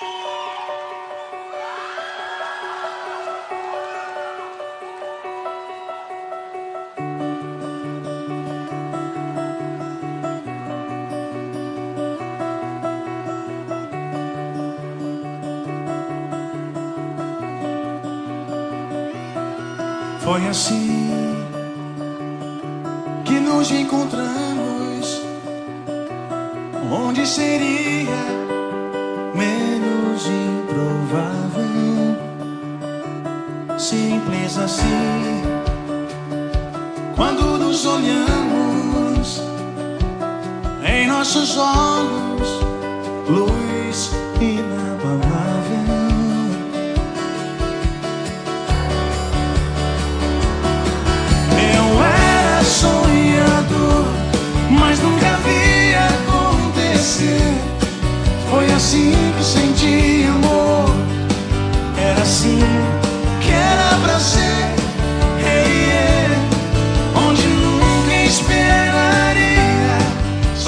Foi assim que nos encontramos. Onde seria improvável? Simples assim. Quando nos olhamos em nossos olhos, luz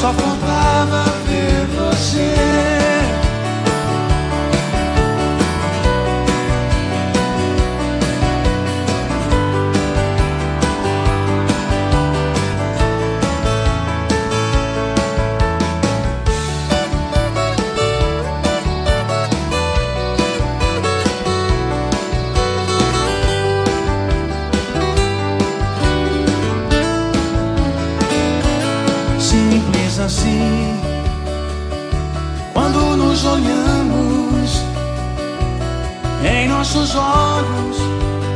só faltava ver você. Assim. Quando nos olhamos em nossos olhos.